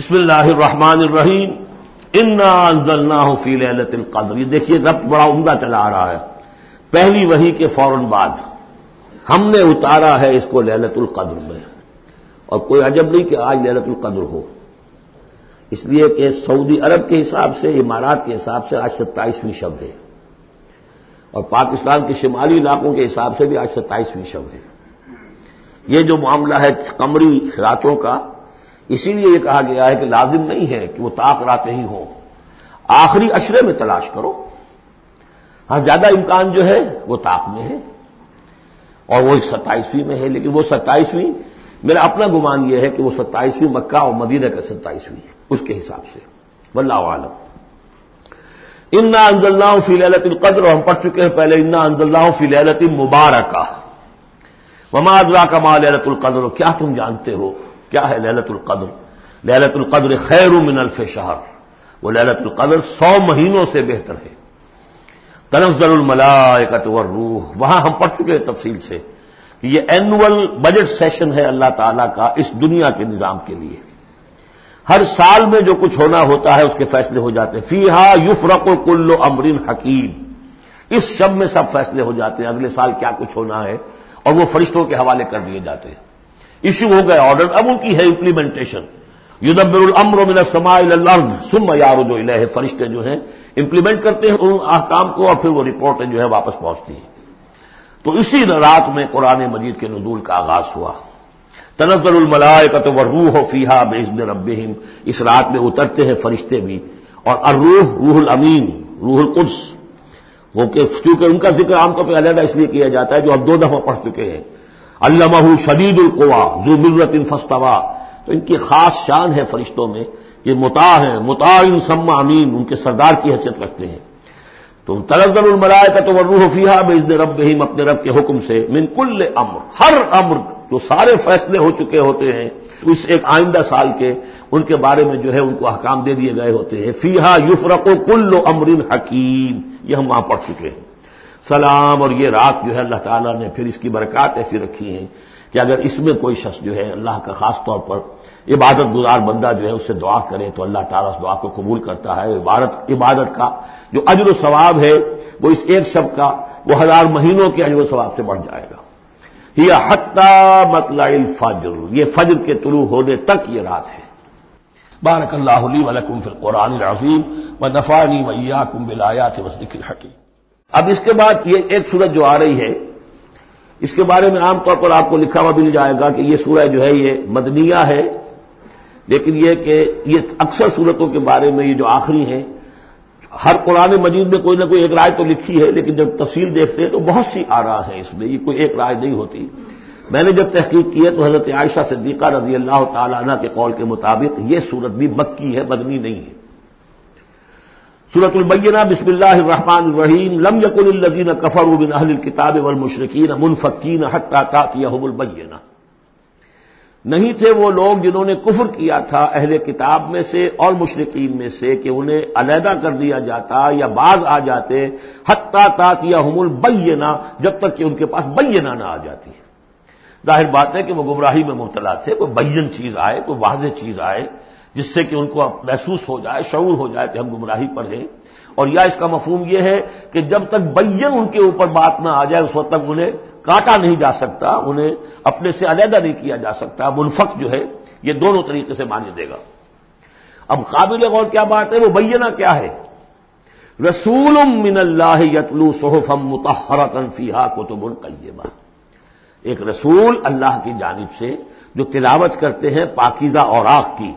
بسم اللہ الرحمن الرحیم. انا انزلنا فی لیلت القدر. یہ دیکھیے ربط بڑا عمدہ چلا آ رہا ہے۔ پہلی وہی کے فوراً بعد ہم نے اتارا ہے اس کو للت القدر میں۔ اور کوئی عجب نہیں کہ آج للت القدر ہو۔ اس لیے کہ سعودی عرب کے حساب سے، امارات کے حساب سے آج ستائیسویں شب ہے۔ اور پاکستان کے شمالی علاقوں کے حساب سے بھی آج ستائیسویں شب ہے۔ یہ جو معاملہ ہے کمری راتوں کا اسی لیے یہ کہا گیا ہے کہ لازم نہیں ہے کہ وہ تاک راتیں ہی ہوں آخری اشرے میں تلاش کرو۔ ہاں زیادہ امکان جو ہے وہ تاک میں ہے۔ اور وہ ایک ستائیسویں میں ہے، لیکن وہ ستائیسویں، میرا اپنا گمان یہ ہے کہ وہ ستائیسویں مکہ اور مدینہ کا ستائیسویں ہے، اس کے حساب سے۔ واللہ عالم انا انزل فی للت القدر، ہم پڑھ چکے ہیں پہلے، انا انزل فی للت مبارکہ وما ادرا کا ماں للت القدر؟ کیا تم جانتے ہو؟ کیا ہے للت القدر؟ للت القدر خیر من الف شہر، وہ للت القدر سو مہینوں سے بہتر ہے۔ تنزل الملائکت والروح، وہاں ہم پڑھ چکے ہیں تفصیل سے کہ یہ اینول بجٹ سیشن ہے اللہ تعالی کا اس دنیا کے نظام کے لیے۔ ہر سال میں جو کچھ ہونا ہوتا ہے اس کے فیصلے ہو جاتے ہیں۔ فی ہا یوف رقو کلو امرین حکیم۔ اس شب میں سب فیصلے ہو جاتے ہیں۔ اگلے سال کیا کچھ ہونا ہے اور وہ فرشتوں کے حوالے کر دیے جاتے ہیں۔ ایشو ہو گئے آرڈر اب ان کی ہے امپلیمنٹیشن یودبر الامر من السماء الى الارض ثم یارج الیہ فرشتے جو ہیں امپلیمنٹ کرتے ہیں ان احکام کو اور پھر وہ رپورٹیں جو ہے واپس پہنچتی ہیں. تو اسی رات میں قرآن مجید کے نزول کا آغاز ہوا. تنزل الملائکت والروح فیہا باذن ربہم. اس رات میں اترتے ہیں فرشتے بھی. اور الروح، روح الامین، روح القدس. وہ کہ چونکہ ان کا ذکر عام طور پہ علیحدہ اس لیے کیا جاتا ہے جو اب دو دفعہ پڑھ چکے ہیں. علامہ شدید القوا زو ملت انفستوا تو ان کی خاص شان ہے فرشتوں میں یہ متا ہیں متا سما امین، ان کے سردار کی حیثیت رکھتے ہیں۔ تو تلزل المرائے کا تو روح فیحا میں اس رب اپنے رب کے حکم سے، من کل امر، ہر امر جو سارے فیصلے ہو چکے ہوتے ہیں، اس ایک آئندہ سال کے، ان کے بارے میں جو ہے ان کو احکام دے دیے گئے ہوتے ہیں۔ فیحا یفرق و کل امرین حکیم، یہ ہم وہاں پڑھ چکے ہیں۔ سلام اور یہ رات جو ہے اللہ تعالیٰ نے پھر اس کی برکات ایسی رکھی ہیں کہ اگر اس میں کوئی شخص جو ہے اللہ کا خاص طور پر عبادت گزار بندہ جو ہے اس سے دعا کرے تو اللہ تعالیٰ اس دعا کو قبول کرتا ہے۔ عبادت عبادت کا جو اجر و ثواب ہے وہ اس ایک شب کا وہ ہزار مہینوں کے اجر و ثواب سے بڑھ جائے گا۔ یہ حتہ مطلع فجر یہ فجر کے طلوع ہونے تک یہ رات ہے۔ بارک اللہ علی ولکم فی القرآن العظیم و نفانی ویا کم بلایات وسیق الحکیم۔ اب اس کے بعد یہ ایک سورج جو آ رہی ہے، اس کے بارے میں عام طور پر آپ کو لکھا ہوا مل جائے گا کہ یہ سورج جو ہے یہ مدنیہ ہے، لیکن یہ کہ یہ اکثر صورتوں کے بارے میں یہ جو آخری ہیں، ہر قرآن مجید میں کوئی نہ کوئی ایک رائے تو لکھی ہے، لیکن جب تفصیل دیکھتے ہیں تو بہت سی آ رہا ہے اس میں، یہ کوئی ایک رائے نہیں ہوتی۔ میں نے جب تحقیق کی ہے تو حضرت عائشہ صدیقہ رضی اللہ تعالی عنہ کے قول کے مطابق یہ صورت بھی مکی ہے، مدنی نہیں ہے۔ سورت البینہ، بسم اللہ الرحمن الرحیم، لم یقل الزین کفر بن اہل الکتاب والمشرکین منفقین حتى تاتيهم البینہ۔ نہیں تھے وہ لوگ جنہوں نے کفر کیا تھا اہل کتاب میں سے اور مشرقین میں سے کہ انہیں علیحدہ کر دیا جاتا یا بعض آ جاتے حتہ تاتيهم البینہ، جب تک کہ ان کے پاس بینہ نہ آ جاتی۔ ظاہر بات ہے کہ وہ گمراہی میں مبتلا تھے، کوئی بین چیز آئے، کوئی واضح چیز آئے۔ جس سے کہ ان کو محسوس ہو جائے، شعور ہو جائے کہ ہم گمراہی پر ہیں۔ اور یا اس کا مفہوم یہ ہے کہ جب تک بین ان کے اوپر بات نہ آ جائے، اس وقت تک انہیں کاٹا نہیں جا سکتا، انہیں اپنے سے علیحدہ نہیں کیا جا سکتا۔ منفق جو ہے، یہ دونوں طریقے سے مانی دے گا۔ اب قابل غور کیا بات ہے؟ وہ بینہ کیا ہے؟ رسول من اللہ یتلو صحفم متحرت فیحا کتب القیبہ ایک رسول اللہ کی جانب سے جو تلاوت کرتے ہیں، پاکیزہ اور آخ کی۔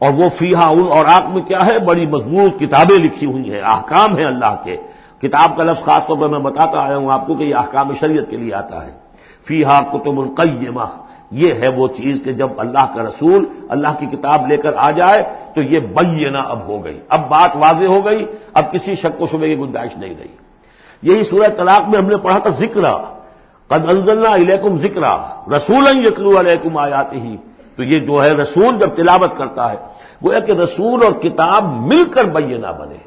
اور وہ فیحا ان اور آگ میں کیا ہے؟ بڑی مضبوط کتابیں لکھی ہوئی ہیں، احکام ہیں اللہ کے۔ کتاب کا لفظ خاص طور پر میں بتاتا آیا ہوں آپ کو کہ یہ احکام شریعت کے لیے آتا ہے۔ فیحا کتب القیمہ، یہ ہے وہ چیز کہ جب اللہ کا رسول اللہ کی کتاب لے کر آ جائے تو یہ بینہ اب ہو گئی۔ اب بات واضح ہو گئی، اب کسی شک و شبے کی گنجائش نہیں رہی۔ یہی سورہ طلاق میں ہم نے پڑھا تھا ذکر قد انزلنا الیکم ذکر رسول یقرو علیکم آیات ہی تو یہ جو ہے رسول جب تلاوت کرتا ہے وہ ہے کہ رسول اور کتاب مل کر بینہ بنے۔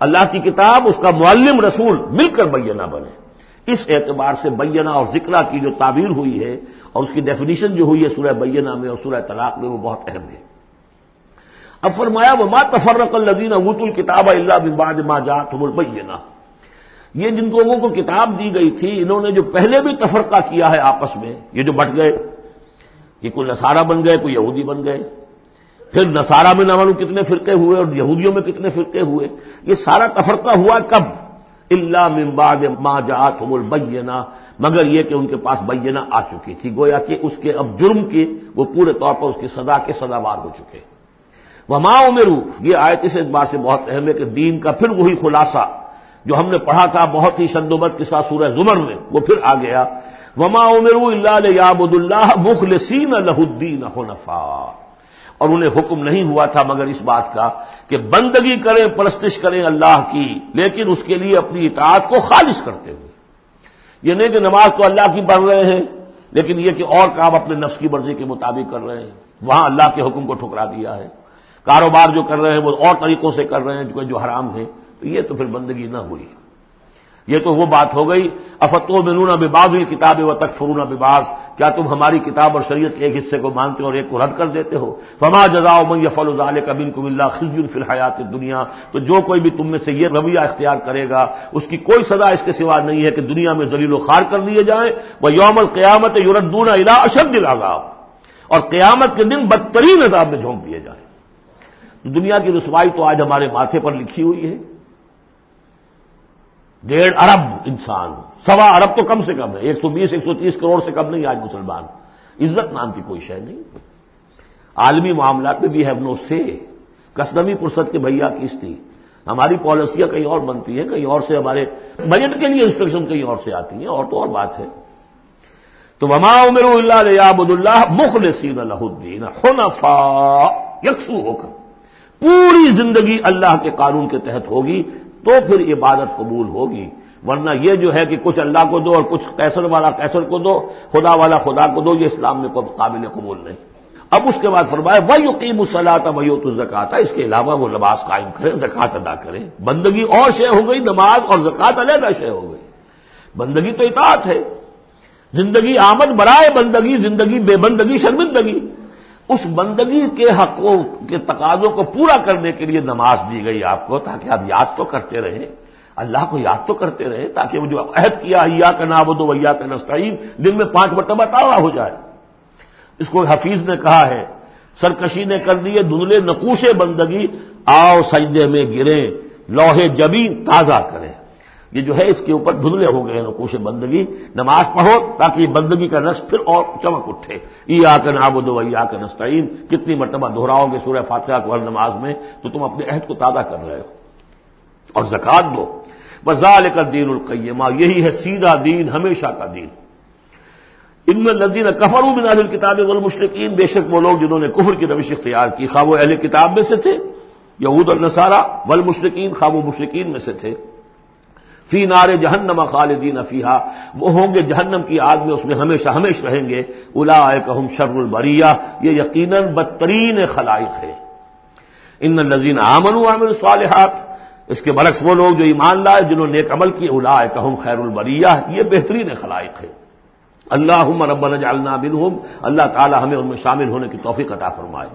اللہ کی کتاب، اس کا معلم رسول مل کر بینہ بنے۔ اس اعتبار سے بینہ اور ذکرہ کی جو تعبیر ہوئی ہے اور اس کی ڈیفینیشن جو ہوئی ہے سورہ بینہ میں اور سورہ طلاق میں، وہ بہت اہم ہے۔ اب فرمایا وہ ماں تفرق الزین ابوت الکتاب اللہ بباد ما جات البینہ یہ جن لوگوں کو کتاب دی گئی تھی، انہوں نے جو پہلے بھی تفرقہ کیا ہے آپس میں، یہ جو بٹ گئے یہ کوئی نصارہ بن گئے، کوئی یہودی بن گئے۔ پھر نصارہ میں نہ معلوم کتنے فرقے ہوئے اور یہودیوں میں کتنے فرقے ہوئے۔ یہ سارا تفرقہ ہوا کب؟ اللہ ممباد ما جات البینہ مگر یہ کہ ان کے پاس بینہ آ چکی تھی۔ گویا کہ اس کے اب جرم کی وہ پورے طور پر اس کی سزا کے سزاوار ہو چکے۔ وما عمرو یہ آیت اس اعتبار سے بہت اہم ہے کہ دین کا پھر وہی خلاصہ جو ہم نے پڑھا تھا بہت ہی شدوبت کے ساتھ سورہ زمر میں، وہ پھر آ گیا۔ وما عمرو اللہ یابد اللہ مخلصین الہ الدین نفا اور انہیں حکم نہیں ہوا تھا مگر اس بات کا کہ بندگی کریں، پرستش کریں اللہ کی، لیکن اس کے لیے اپنی اطاعت کو خالص کرتے ہوئے۔ یہ نہیں کہ نماز تو اللہ کی پڑھ رہے ہیں، لیکن یہ کہ اور کام اپنے نفس کی مرضی کے مطابق کر رہے ہیں۔ وہاں اللہ کے حکم کو ٹھکرا دیا ہے۔ کاروبار جو کر رہے ہیں وہ اور طریقوں سے کر رہے ہیں جو حرام ہے تو یہ تو پھر بندگی نہ ہوئی۔ یہ تو وہ بات ہو گئی۔ افتو میں نونا بباز کتاب و تک فرونا بباز کیا تم ہماری کتاب اور شریعت کے ایک حصے کو مانتے ہو اور ایک کو رد کر دیتے ہو؟ فما جزا من یفل ازال کبین کم اللہ خزی فی الحیات دنیا تو جو کوئی بھی تم میں سے یہ رویہ اختیار کرے گا، اس کی کوئی سزا اس کے سوا نہیں ہے کہ دنیا میں ذلیل و خار کر دیے جائیں۔ وہ یوم القیامت یوردون الا اشد العذاب۔ اور قیامت کے دن بدترین عذاب میں جھونک دیے جائیں۔ دنیا کی رسوائی تو آج ہمارے ماتھے پر لکھی ہوئی ہے۔ ڈیڑھ ارب انسان سوا ارب تو کم سے کم ہے۔ ایک سو بیس، ایک سو تیس کروڑ سے کم نہیں آج مسلمان۔ عزت نام کی کوئی شے نہیں۔ عالمی معاملات میں بھی ہیو نو سے۔ کسنمی پرست کے بھیا کس تھی؟ ہماری پالیسیاں کہیں اور بنتی ہیں، کہیں اور سے ہمارے بجٹ کے لیے انسٹرکشن کہیں اور سے آتی ہیں۔ اور تو اور بات ہے۔ تو وما عمر اللہ عبد اللہ مخلصین اللہ الدین۔ خنفا یکسو ہو کر پوری زندگی اللہ کے قانون کے تحت ہوگی۔ تو پھر عبادت قبول ہوگی۔ ورنہ یہ جو ہے کہ کچھ اللہ کو دو اور کچھ کیسر والا کیسر کو دو، خدا والا خدا کو دو، یہ اسلام میں قابل قبول نہیں۔ اب اس کے بعد فرمایا وہ یقین مسلاتا وہ تو اس کے علاوہ وہ نماز قائم کریں زکات ادا کریں۔ بندگی اور شے ہو گئی، نماز اور زکات علیحدہ شے ہو گئی۔ بندگی تو اطاعت ہے۔ زندگی آمد، برائے بندگی، زندگی بے بندگی، شرمندگی۔ اس بندگی کے حقوں کے تقاضوں کو پورا کرنے کے لیے نماز دی گئی آپ کو، تاکہ آپ یاد تو کرتے رہیں۔ اللہ کو یاد تو کرتے رہیں، تاکہ وہ جو عہد کیا ایا کا ناب دو ویا کا نستعین، دن میں پانچ مرتبہ تازہ ہو جائے۔ اس کو حفیظ نے کہا ہے، سرکشی نے کر دیے دھندلے، نقوش بندگی، آؤ سجدے میں گریں، لوہے جبی تازہ کریں۔ یہ جو ہے اس کے اوپر دھندلے ہو گئے نقوش بندگی۔ نماز پڑھو تاکہ یہ بندگی کا نقش پھر اور چمک اٹھے۔ ای آ کر ناب دو آ کر نستعین۔ کتنی مرتبہ دہراؤ گے سورہ فاتحہ کو ہر نماز میں تو تم اپنے عہد کو تازہ کر رہے ہو۔ اور زکات دو۔ بزال کر دین القیمہ یہی ہے سیدھا دین ہمیشہ کا دین۔ ان میں ندین کفر من اہل کتاب والمشرقین بے شک وہ لوگ جنہوں نے کفر کی روش اختیار کی خواب و اہل کتاب میں سے تھے، یہود النصارہ والمشرقین خواب و مشرقین میں سے تھے۔ فی نار جہنم خالدین افیحا وہ ہوں گے جہنم کی آگ میں، اس میں ہمیشہ ہمیش رہیں گے۔ الا کہم شر البریہ۔ یہ یقیناً بدترین خلائق ہے ان نذین آمن عامر صالحات اس کے برعکس وہ لوگ جو ایمان لائے، جنہوں نے نیک عمل کی الا کہم خیر البریہ۔ یہ بہترین خلائق ہے اللہ ربنا جعلنا منہم۔ اللہ تعالی ہمیں ان میں شامل ہونے کی توفیق عطا فرمائے۔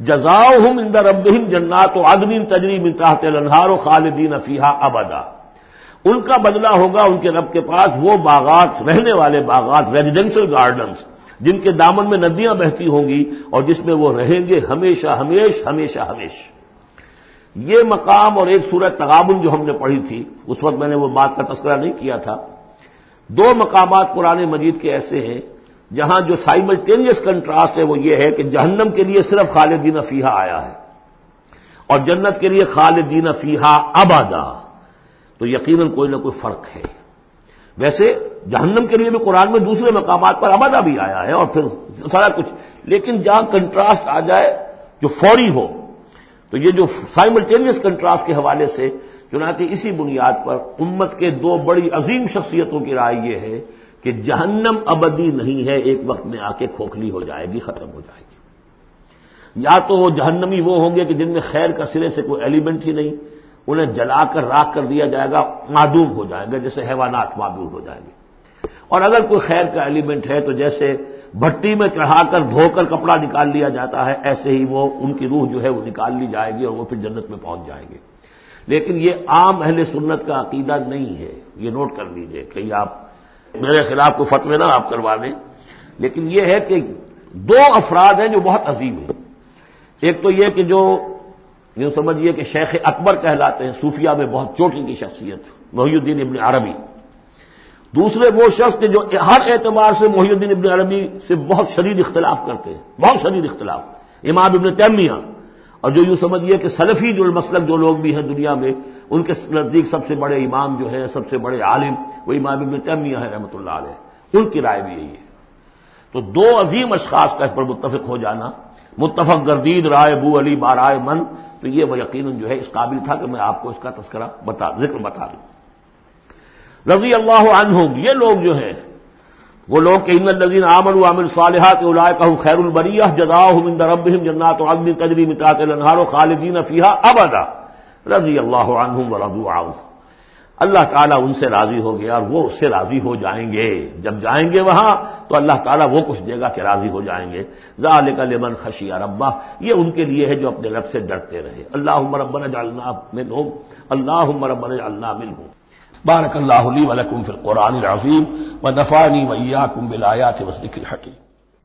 جزاؤہم اند ربہم جنات و عدن تجری من تحت و خالدین فیہا ابدا۔ ان کا بدلہ ہوگا ان کے رب کے پاس وہ باغات، رہنے والے باغات ریزیڈینشل گارڈنز جن کے دامن میں ندیاں بہتی ہوں گی اور جس میں وہ رہیں گے ہمیشہ ہمیش ہمیشہ ہمیش یہ مقام اور ایک سورت تغابن جو ہم نے پڑھی تھی، اس وقت میں نے وہ بات کا تذکرہ نہیں کیا تھا۔ دو مقامات پرانے مجید کے ایسے ہیں، جہاں جو سائملٹینیس کنٹراسٹ ہے وہ یہ ہے کہ جہنم کے لیے صرف خالدین فیحا آیا ہے اور جنت کے لیے خالدین فیحا ابادا تو یقیناً کوئی نہ کوئی فرق ہے۔ ویسے جہنم کے لیے بھی قرآن میں دوسرے مقامات پر ابدا بھی آیا ہے اور پھر سارا کچھ، لیکن جہاں کنٹراسٹ آ جائے، جو فوری ہو، تو یہ جو سائملٹینیس کنٹراسٹ کے حوالے سے چنانچہ اسی بنیاد پر امت کے دو بڑی عظیم شخصیتوں کی رائے یہ ہے کہ جہنم ابدی نہیں ہے، ایک وقت میں آ کے کھوکھلی ہو جائے گی، ختم ہو جائے گی۔ یا تو وہ جہنمی وہ ہوں گے کہ جن میں خیر کا سرے سے کوئی ایلیمنٹ ہی نہیں انہیں جلا کر راک کر دیا جائے گا، معدوم ہو جائیں گے جیسے حیوانات معدوم ہو جائیں گے۔ اور اگر کوئی خیر کا ایلیمنٹ ہے تو جیسے بھٹی میں چڑھا کر دھو کر کپڑا نکال لیا جاتا ہے، ایسے ہی وہ ان کی روح جو ہے وہ نکال لی جائے گی اور وہ پھر جنت میں پہنچ جائیں گے۔ لیکن یہ عام اہل سنت کا عقیدہ نہیں ہے۔ یہ نوٹ کر لیجیے کہیں آپ میرے خلاف کو فتوے نہ آپ کروا دیں۔ لیکن یہ ہے کہ دو افراد ہیں جو بہت عظیم ہیں۔ ایک تو یہ کہ جو یوں سمجھیے کہ شیخ اکبر کہلاتے ہیں، صوفیہ میں بہت چوٹی کی شخصیت محی الدین ابن عربی۔ دوسرے وہ شخص کے جو ہر اعتبار سے محی الدین ابن عربی سے بہت شدید اختلاف کرتے ہیں، بہت شدید اختلاف۔ امام ابن تیمیہ۔ اور جو یوں سمجھیے کہ سلفی جو مسلک جو لوگ بھی ہیں دنیا میں، ان کے نزدیک سب سے بڑے امام جو ہے سب سے بڑے عالم، وہ امام ابن تیمیہ ہے رحمۃ اللہ علیہ۔ ان کی رائے بھی یہی ہے۔ تو دو عظیم اشخاص کا اس پر متفق ہو جانا۔ متفق گردید، رائے بو علی بارائے من، تو یہ وہ یقیناً جو ہے اس قابل تھا کہ میں آپ کو اس کا تذکرہ بتا، ذکر بتا دوں۔ رضی اللہ عنہم، یہ لوگ جو ہیں، وہ لوگ کہ ان الزین عامر عامر صالحات کہ خیر البریہ جدا من ربہم جنات عدن تجری متاط الانہار و خالدین فیہا ابدا۔ رضی اللہ عنہم و رضو عنہ اللہ تعالیٰ ان سے راضی ہو گیا اور وہ اس سے راضی ہو جائیں گے۔ جب جائیں گے وہاں تو اللہ تعالیٰ وہ کچھ دے گا کہ راضی ہو جائیں گے۔ ذالک لمن خشی ربا یہ ان کے لیے ہے جو اپنے رب سے ڈرتے رہے۔ اللہ ربنا جعلنا منہم اللہ ربنا جعلنا منہم۔ بارک اللہ لی ولکم فی القرآن العظیم و نفانی ویاکم بالآیات و الحکیم۔